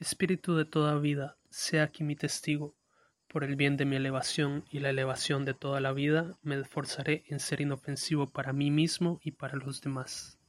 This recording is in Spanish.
Espíritu de toda vida, sea aquí mi testigo. Por el bien de mi elevación y la elevación de toda la vida, me esforzaré en ser inofensivo para mí mismo y para los demás.